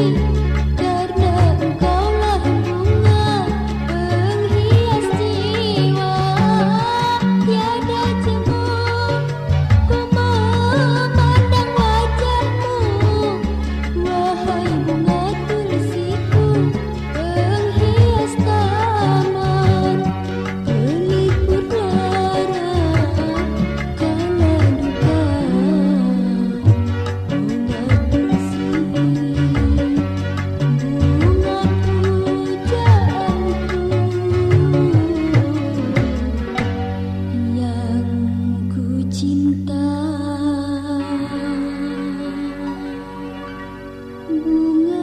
you. 不安